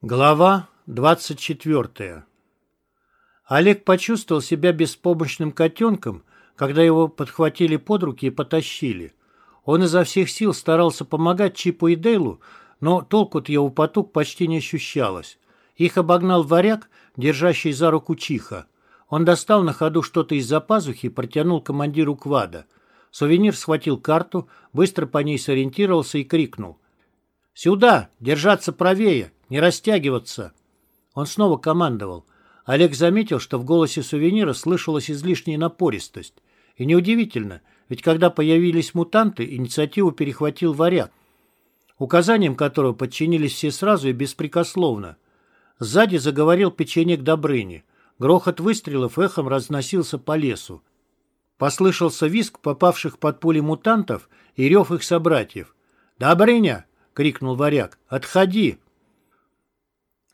Глава 24 Олег почувствовал себя беспомощным котенком, когда его подхватили под руки и потащили. Он изо всех сил старался помогать Чипу и Дейлу, но толку от его потуг почти не ощущалось. Их обогнал варяг, держащий за руку Чиха. Он достал на ходу что-то из-за пазухи и протянул командиру квада. Сувенир схватил карту, быстро по ней сориентировался и крикнул. «Сюда! Держаться правее! Не растягиваться!» Он снова командовал. Олег заметил, что в голосе сувенира слышалась излишняя напористость. И неудивительно, ведь когда появились мутанты, инициативу перехватил варяг, указаниям которого подчинились все сразу и беспрекословно. Сзади заговорил печенек Добрыни. Грохот выстрелов эхом разносился по лесу. Послышался визг попавших под пули мутантов и рев их собратьев. «Добрыня!» — крикнул варяг. «Отходи!»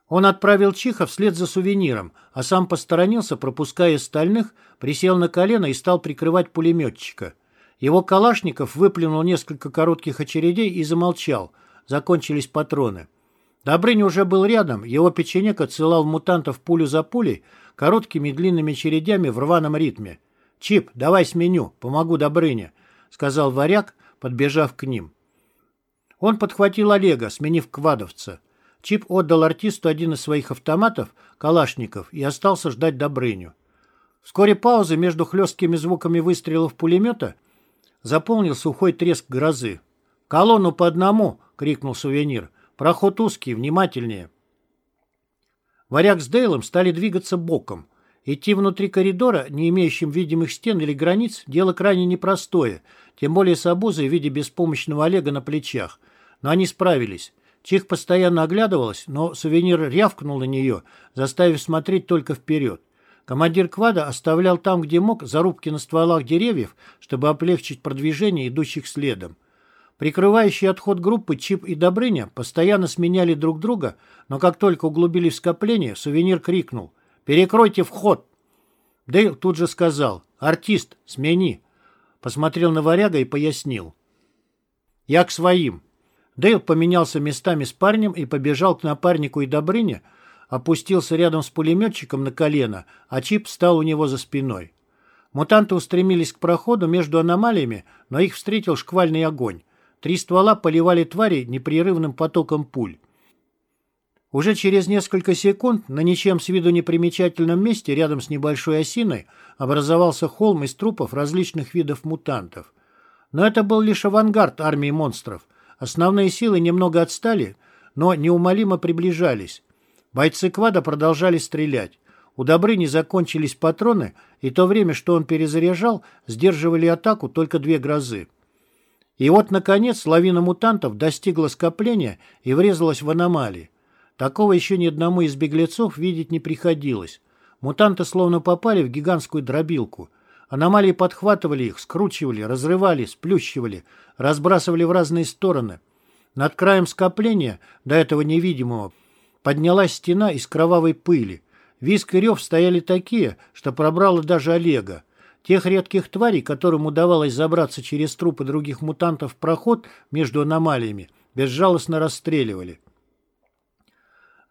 Он отправил Чиха вслед за сувениром, а сам посторонился, пропуская остальных, присел на колено и стал прикрывать пулеметчика. Его Калашников выплюнул несколько коротких очередей и замолчал. Закончились патроны. Добрынь уже был рядом, его печенек отсылал мутантов пулю за пулей, короткими длинными очередями в рваном ритме. «Чип, давай сменю, помогу Добрыне», — сказал варяг, подбежав к ним. Он подхватил Олега, сменив квадовца. Чип отдал артисту один из своих автоматов, калашников, и остался ждать Добрыню. Вскоре пауза между хлесткими звуками выстрелов пулемета заполнил сухой треск грозы. «Колонну по одному!» — крикнул сувенир. «Проход узкий, внимательнее!» Варяг с Дейлом стали двигаться боком. Идти внутри коридора, не имеющим видимых стен или границ, дело крайне непростое, тем более с обузой в виде беспомощного Олега на плечах. Но они справились. Чих постоянно оглядывалась, но сувенир рявкнул на нее, заставив смотреть только вперед. Командир квада оставлял там, где мог, зарубки на стволах деревьев, чтобы облегчить продвижение идущих следом. Прикрывающие отход группы Чип и Добрыня постоянно сменяли друг друга, но как только углубились в скопление, сувенир крикнул «Перекройте вход!». Дейл тут же сказал «Артист, смени!». Посмотрел на варяга и пояснил. «Я к своим. Дейл поменялся местами с парнем и побежал к напарнику и Добрыне, опустился рядом с пулеметчиком на колено, а Чип стал у него за спиной. Мутанты устремились к проходу между аномалиями, но их встретил шквальный огонь. Три ствола поливали твари непрерывным потоком пуль. Уже через несколько секунд на ничем с виду непримечательном месте рядом с небольшой осиной образовался холм из трупов различных видов мутантов. Но это был лишь авангард армии монстров – Основные силы немного отстали, но неумолимо приближались. Бойцы квада продолжали стрелять. У Добрыни закончились патроны, и то время, что он перезаряжал, сдерживали атаку только две грозы. И вот, наконец, лавина мутантов достигла скопления и врезалась в аномалии. Такого еще ни одному из беглецов видеть не приходилось. Мутанты словно попали в гигантскую дробилку. Аномалии подхватывали их, скручивали, разрывали, сплющивали, разбрасывали в разные стороны. Над краем скопления, до этого невидимого, поднялась стена из кровавой пыли. Виск и рев стояли такие, что пробрало даже Олега. Тех редких тварей, которым удавалось забраться через трупы других мутантов в проход между аномалиями, безжалостно расстреливали.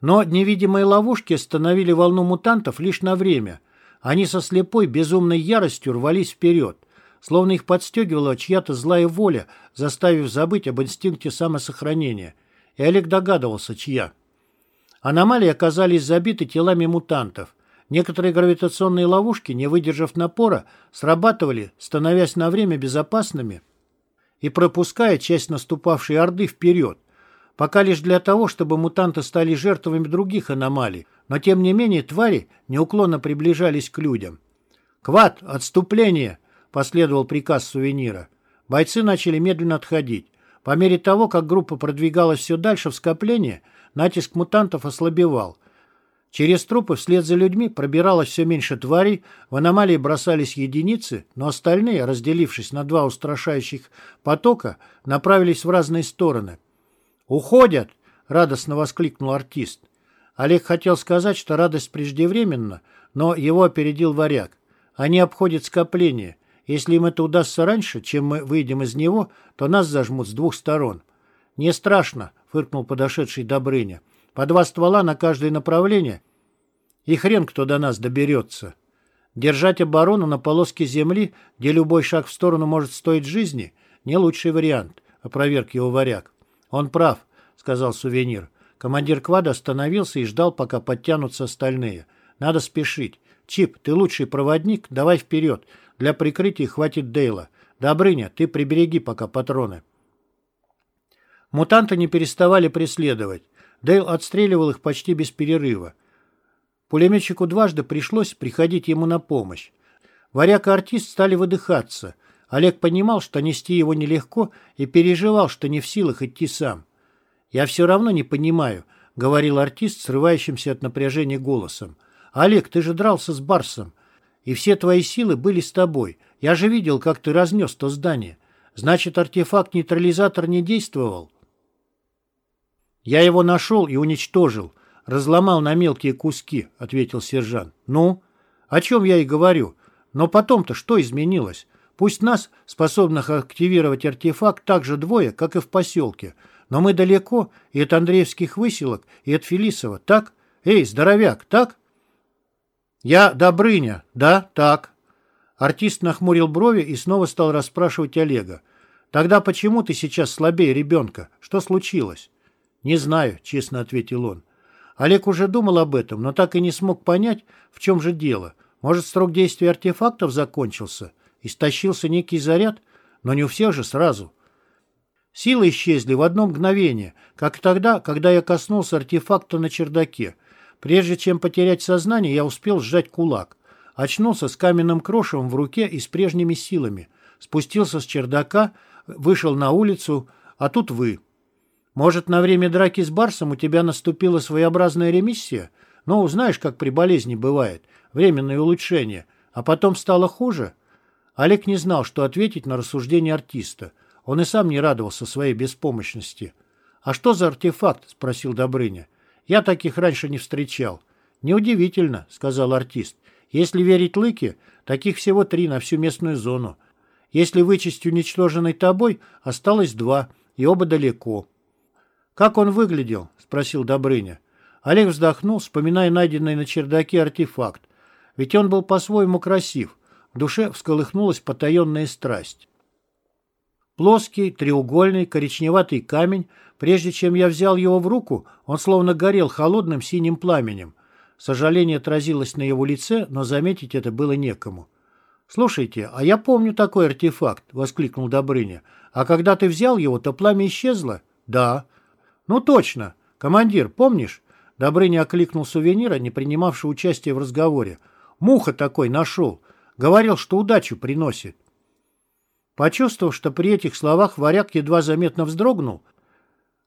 Но невидимые ловушки остановили волну мутантов лишь на время. Они со слепой, безумной яростью рвались вперед словно их подстегивала чья-то злая воля, заставив забыть об инстинкте самосохранения. И Олег догадывался, чья. Аномалии оказались забиты телами мутантов. Некоторые гравитационные ловушки, не выдержав напора, срабатывали, становясь на время безопасными и пропуская часть наступавшей Орды вперед, пока лишь для того, чтобы мутанты стали жертвами других аномалий, но тем не менее твари неуклонно приближались к людям. «Квад! Отступление!» последовал приказ сувенира. Бойцы начали медленно отходить. По мере того, как группа продвигалась все дальше в скопление, натиск мутантов ослабевал. Через трупы вслед за людьми пробиралось все меньше тварей, в аномалии бросались единицы, но остальные, разделившись на два устрашающих потока, направились в разные стороны. «Уходят!» — радостно воскликнул артист. Олег хотел сказать, что радость преждевременна, но его опередил варяг. Они обходят скопление. Если им это удастся раньше, чем мы выйдем из него, то нас зажмут с двух сторон. «Не страшно», — фыркнул подошедший Добрыня. По два ствола на каждое направление. И хрен кто до нас доберется. Держать оборону на полоске земли, где любой шаг в сторону может стоить жизни, не лучший вариант, опроверг его варяг. Он прав, сказал сувенир. Командир квада остановился и ждал, пока подтянутся остальные. Надо спешить. Чип, ты лучший проводник, давай вперед. Для прикрытия хватит Дейла. Добрыня, ты прибереги пока патроны. Мутанты не переставали преследовать. Дейл отстреливал их почти без перерыва. Пулеметчику дважды пришлось приходить ему на помощь. Варяг и артист стали выдыхаться. Олег понимал, что нести его нелегко, и переживал, что не в силах идти сам. «Я все равно не понимаю», — говорил артист, срывающимся от напряжения голосом. «Олег, ты же дрался с Барсом, и все твои силы были с тобой. Я же видел, как ты разнес то здание. Значит, артефакт-нейтрализатор не действовал?» «Я его нашел и уничтожил», разломал на мелкие куски», — ответил сержант. «Ну? О чем я и говорю. Но потом-то что изменилось? Пусть нас, способных активировать артефакт, так же двое, как и в поселке. Но мы далеко и от Андреевских выселок, и от Фелисова, так? Эй, здоровяк, так?» «Я Добрыня, да, так». Артист нахмурил брови и снова стал расспрашивать Олега. «Тогда почему ты сейчас слабее ребенка? Что случилось?» «Не знаю», — честно ответил он. Олег уже думал об этом, но так и не смог понять, в чем же дело. Может, срок действия артефактов закончился? Истощился некий заряд? Но не у всех же сразу. Силы исчезли в одно мгновение, как тогда, когда я коснулся артефакта на чердаке. Прежде чем потерять сознание, я успел сжать кулак. Очнулся с каменным крошевом в руке и с прежними силами. Спустился с чердака, вышел на улицу, а тут вы. Может, на время драки с Барсом у тебя наступила своеобразная ремиссия? Ну, знаешь, как при болезни бывает. Временное улучшение. А потом стало хуже? Олег не знал, что ответить на рассуждение артиста. Он и сам не радовался своей беспомощности. «А что за артефакт?» – спросил Добрыня. «Я таких раньше не встречал». «Неудивительно», – сказал артист. «Если верить Лыке, таких всего три на всю местную зону. Если вычесть уничтоженный тобой, осталось два, и оба далеко». «Как он выглядел?» — спросил Добрыня. Олег вздохнул, вспоминая найденный на чердаке артефакт. Ведь он был по-своему красив. Душе всколыхнулась потаенная страсть. Плоский, треугольный, коричневатый камень. Прежде чем я взял его в руку, он словно горел холодным синим пламенем. Сожаление отразилось на его лице, но заметить это было некому. «Слушайте, а я помню такой артефакт», — воскликнул Добрыня. «А когда ты взял его, то пламя исчезло?» «Да». «Ну точно. Командир, помнишь?» Добрыня окликнул сувенира, не принимавшего участия в разговоре. «Муха такой нашел. Говорил, что удачу приносит». Почувствовав, что при этих словах варяг едва заметно вздрогнул,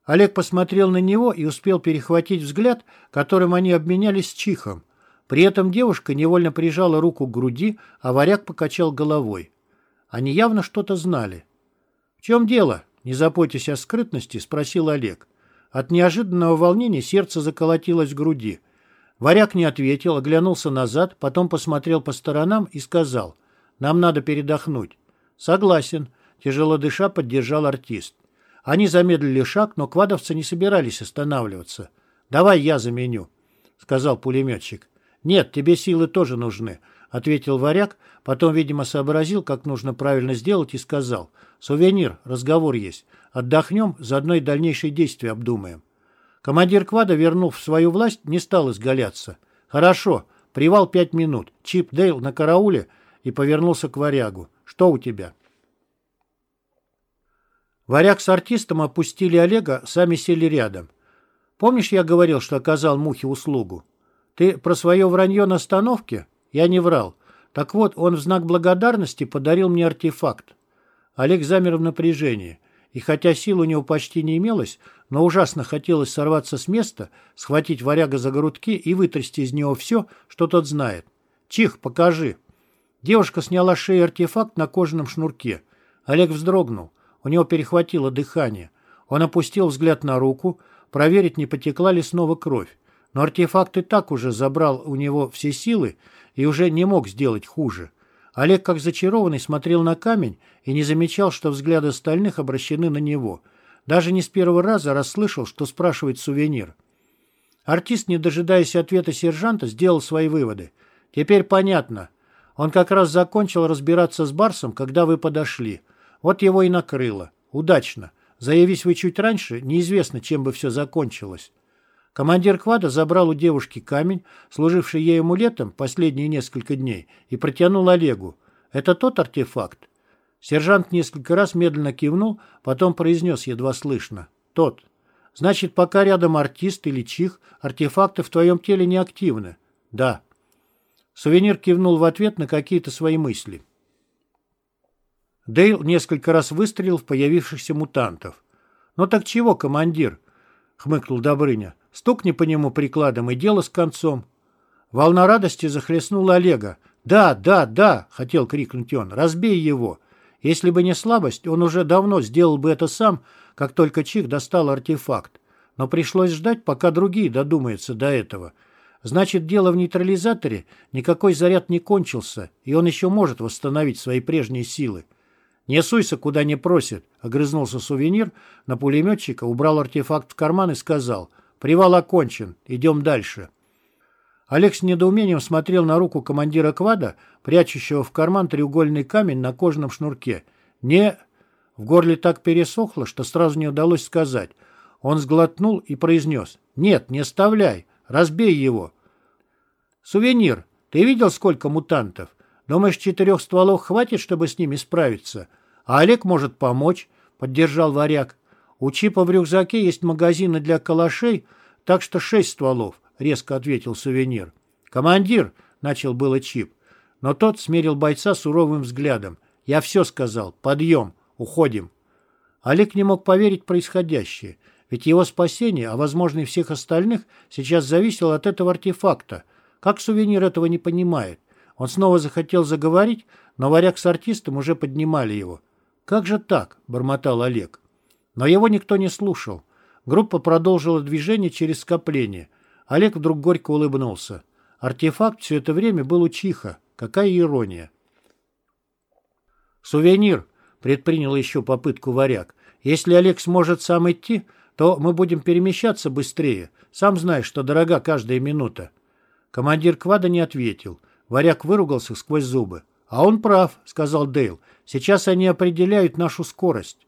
Олег посмотрел на него и успел перехватить взгляд, которым они обменялись с Чихом. При этом девушка невольно прижала руку к груди, а варяг покачал головой. Они явно что-то знали. «В чем дело?» «Не заботьтесь о скрытности?» — спросил Олег. От неожиданного волнения сердце заколотилось в груди. Варяг не ответил, оглянулся назад, потом посмотрел по сторонам и сказал, «Нам надо передохнуть». «Согласен», — тяжело дыша поддержал артист. Они замедлили шаг, но квадовцы не собирались останавливаться. «Давай я заменю», — сказал пулеметчик. «Нет, тебе силы тоже нужны», — ответил варяг, потом, видимо, сообразил, как нужно правильно сделать, и сказал, «Сувенир, разговор есть. Отдохнем, заодно и дальнейшие действия обдумаем». Командир квада, вернув свою власть, не стал изгаляться. «Хорошо, привал пять минут. Чип Дейл на карауле» и повернулся к варягу. «Что у тебя?» Варяг с артистом опустили Олега, сами сели рядом. «Помнишь, я говорил, что оказал Мухе услугу? Ты про свое вранье на остановке?» Я не врал. Так вот, он в знак благодарности подарил мне артефакт. Олег замер в напряжении. И хотя сил у него почти не имелось, но ужасно хотелось сорваться с места, схватить варяга за грудки и вытрясти из него все, что тот знает. «Чих, покажи!» Девушка сняла с шеи артефакт на кожаном шнурке. Олег вздрогнул. У него перехватило дыхание. Он опустил взгляд на руку, проверить, не потекла ли снова кровь. Но артефакт и так уже забрал у него все силы и уже не мог сделать хуже. Олег, как зачарованный, смотрел на камень и не замечал, что взгляды остальных обращены на него. Даже не с первого раза расслышал, что спрашивает сувенир. Артист, не дожидаясь ответа сержанта, сделал свои выводы. «Теперь понятно. Он как раз закончил разбираться с Барсом, когда вы подошли. Вот его и накрыло. Удачно. Заявись вы чуть раньше, неизвестно, чем бы все закончилось». Командир квада забрал у девушки камень, служивший ей амулетом последние несколько дней, и протянул Олегу. «Это тот артефакт?» Сержант несколько раз медленно кивнул, потом произнес едва слышно. «Тот». «Значит, пока рядом артист или чих, артефакты в твоем теле не активны?» «Да». Сувенир кивнул в ответ на какие-то свои мысли. Дейл несколько раз выстрелил в появившихся мутантов. «Ну так чего, командир?» — хмыкнул Добрыня. Стукни по нему прикладом, и дело с концом. Волна радости захлестнула Олега. «Да, да, да!» — хотел крикнуть он. «Разбей его!» Если бы не слабость, он уже давно сделал бы это сам, как только Чих достал артефакт. Но пришлось ждать, пока другие додумаются до этого. Значит, дело в нейтрализаторе, никакой заряд не кончился, и он еще может восстановить свои прежние силы. «Не суйся, куда не просит», — огрызнулся сувенир, на пулеметчика убрал артефакт в карман и сказал — Привал окончен. Идем дальше. Олег с недоумением смотрел на руку командира квада, прячущего в карман треугольный камень на кожаном шнурке. «Не...» В горле так пересохло, что сразу не удалось сказать. Он сглотнул и произнес. «Нет, не оставляй. Разбей его». «Сувенир, ты видел, сколько мутантов? Думаешь, четырех стволов хватит, чтобы с ними справиться? А Олег может помочь», — поддержал варяг. «У Чипа в рюкзаке есть магазины для калашей, так что шесть стволов», — резко ответил сувенир. «Командир», — начал было Чип, но тот смерил бойца суровым взглядом. «Я все сказал. Подъем. Уходим». Олег не мог поверить в происходящее, ведь его спасение, а возможно и всех остальных, сейчас зависело от этого артефакта. Как сувенир этого не понимает? Он снова захотел заговорить, но варяг с артистом уже поднимали его. «Как же так?» — бормотал Олег. Но его никто не слушал. Группа продолжила движение через скопление. Олег вдруг горько улыбнулся. Артефакт все это время был у Чиха. Какая ирония. «Сувенир», — предпринял еще попытку варяг. «Если Олег сможет сам идти, то мы будем перемещаться быстрее. Сам знаешь, что дорога каждая минута». Командир квада не ответил. Варяг выругался сквозь зубы. «А он прав», — сказал Дейл. «Сейчас они определяют нашу скорость».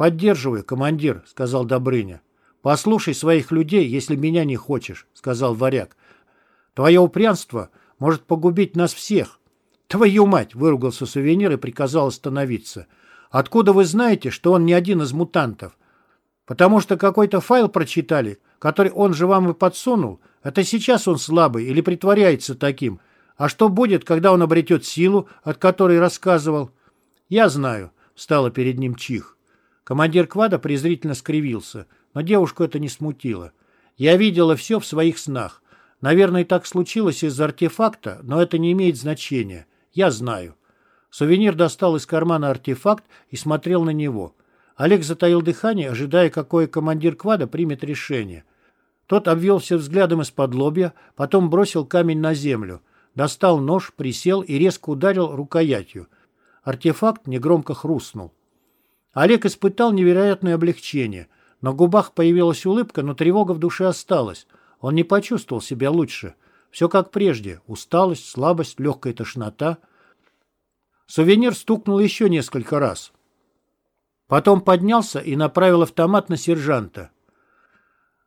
«Поддерживаю, командир», — сказал Добрыня. «Послушай своих людей, если меня не хочешь», — сказал варяг. «Твое упрямство может погубить нас всех». «Твою мать!» — выругался сувенир и приказал остановиться. «Откуда вы знаете, что он не один из мутантов? Потому что какой-то файл прочитали, который он же вам и подсунул. Это сейчас он слабый или притворяется таким. А что будет, когда он обретет силу, от которой рассказывал?» «Я знаю», — стало перед ним чих. Командир квада презрительно скривился, но девушку это не смутило. «Я видела все в своих снах. Наверное, так случилось из-за артефакта, но это не имеет значения. Я знаю». Сувенир достал из кармана артефакт и смотрел на него. Олег затаил дыхание, ожидая, какое командир квада примет решение. Тот обвел все взглядом из-под лобья, потом бросил камень на землю, достал нож, присел и резко ударил рукоятью. Артефакт негромко хрустнул. Олег испытал невероятное облегчение. На губах появилась улыбка, но тревога в душе осталась. Он не почувствовал себя лучше. Все как прежде. Усталость, слабость, легкая тошнота. Сувенир стукнул еще несколько раз. Потом поднялся и направил автомат на сержанта.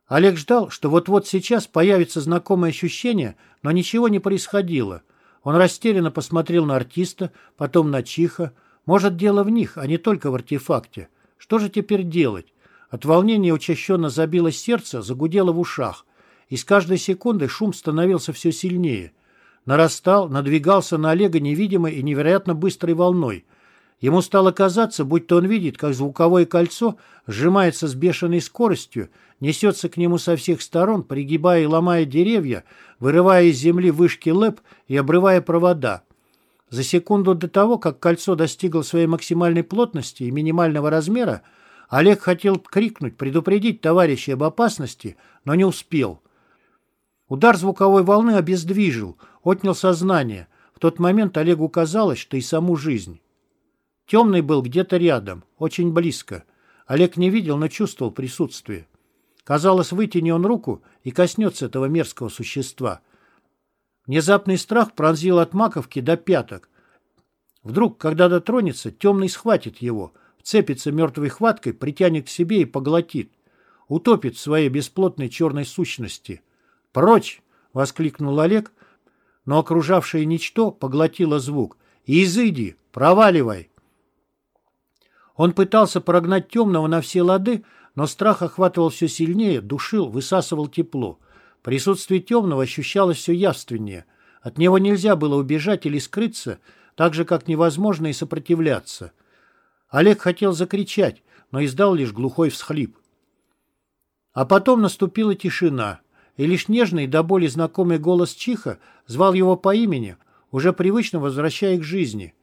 Олег ждал, что вот-вот сейчас появится знакомое ощущение, но ничего не происходило. Он растерянно посмотрел на артиста, потом на Чиха, может, дело в них, а не только в артефакте. Что же теперь делать? От волнения учащенно забилось сердце, загудело в ушах. И с каждой секундой шум становился все сильнее. Нарастал, надвигался на Олега невидимой и невероятно быстрой волной. Ему стало казаться, будто он видит, как звуковое кольцо сжимается с бешеной скоростью, несется к нему со всех сторон, пригибая и ломая деревья, вырывая из земли вышки лэп и обрывая провода. За секунду до того, как кольцо достигло своей максимальной плотности и минимального размера, Олег хотел крикнуть, предупредить товарищей об опасности, но не успел. Удар звуковой волны обездвижил, отнял сознание. В тот момент Олегу казалось, что и саму жизнь. Темный был где-то рядом, очень близко. Олег не видел, но чувствовал присутствие. Казалось, вытяни он руку и коснется этого мерзкого существа. Внезапный страх пронзил от маковки до пяток. Вдруг, когда дотронется, темный схватит его, вцепится мертвой хваткой, притянет к себе и поглотит. Утопит в своей бесплотной черной сущности. «Прочь!» — воскликнул Олег, но окружавшее ничто поглотило звук. «Изыди! Проваливай!» Он пытался прогнать темного на все лады, но страх охватывал все сильнее, душил, высасывал тепло. Присутствие темного ощущалось все явственнее. От него нельзя было убежать или скрыться, так же, как невозможно и сопротивляться. Олег хотел закричать, но издал лишь глухой всхлип. А потом наступила тишина, и лишь нежный до боли знакомый голос Чиха звал его по имени, уже привычно возвращая к жизни.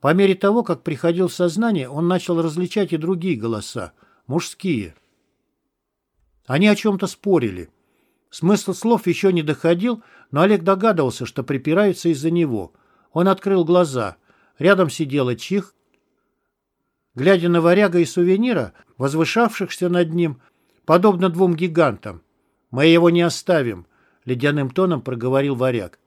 По мере того, как приходил сознание, он начал различать и другие голоса, мужские. Они о чем-то спорили. Смысл слов еще не доходил, но Олег догадывался, что припираются из-за него. Он открыл глаза. Рядом сидела Чих. Глядя на варяга и сувенира, возвышавшихся над ним, подобно двум гигантам. «Мы его не оставим», — ледяным тоном проговорил варяг.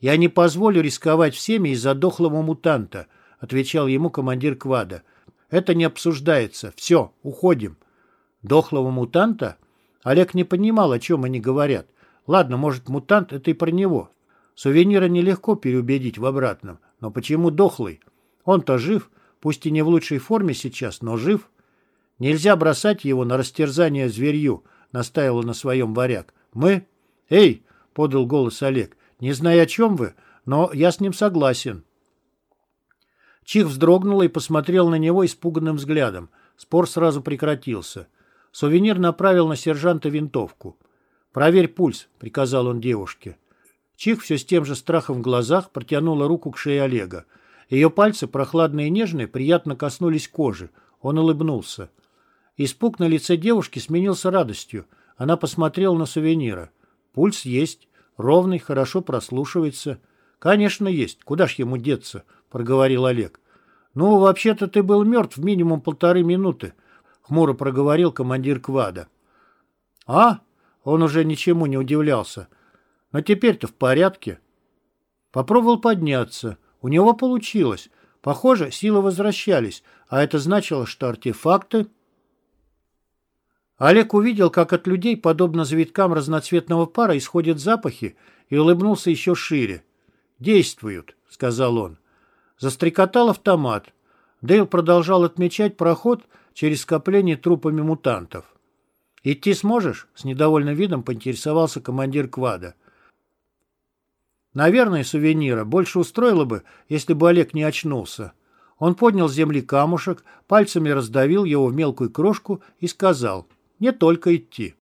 «Я не позволю рисковать всеми из-за дохлого мутанта», — отвечал ему командир квада. «Это не обсуждается. Все, уходим». «Дохлого мутанта?» Олег не понимал, о чем они говорят. Ладно, может, мутант — это и про него. Сувенира нелегко переубедить в обратном. Но почему дохлый? Он-то жив, пусть и не в лучшей форме сейчас, но жив. Нельзя бросать его на растерзание зверью, настаивал на своем варяг. Мы? Эй, подал голос Олег, не знаю, о чем вы, но я с ним согласен. Чих вздрогнула и посмотрел на него испуганным взглядом. Спор сразу прекратился. Сувенир направил на сержанта винтовку. «Проверь пульс», — приказал он девушке. Чих все с тем же страхом в глазах протянула руку к шее Олега. Ее пальцы, прохладные и нежные, приятно коснулись кожи. Он улыбнулся. Испуг на лице девушки сменился радостью. Она посмотрела на сувенира. Пульс есть. Ровный, хорошо прослушивается. «Конечно, есть. Куда ж ему деться?» — проговорил Олег. «Ну, вообще-то ты был мертв минимум полторы минуты», — хмуро проговорил командир квада. «А?» — он уже ничему не удивлялся. «Но теперь-то в порядке». Попробовал подняться. У него получилось. Похоже, силы возвращались, а это значило, что артефакты... Олег увидел, как от людей, подобно завиткам разноцветного пара, исходят запахи, и улыбнулся еще шире. «Действуют», — сказал он. Застрекотал автомат. Дейл продолжал отмечать проход, через скопление трупами мутантов. «Идти сможешь?» — с недовольным видом поинтересовался командир квада. Наверное, сувенира больше устроило бы, если бы Олег не очнулся. Он поднял с земли камушек, пальцами раздавил его в мелкую крошку и сказал «Не только идти».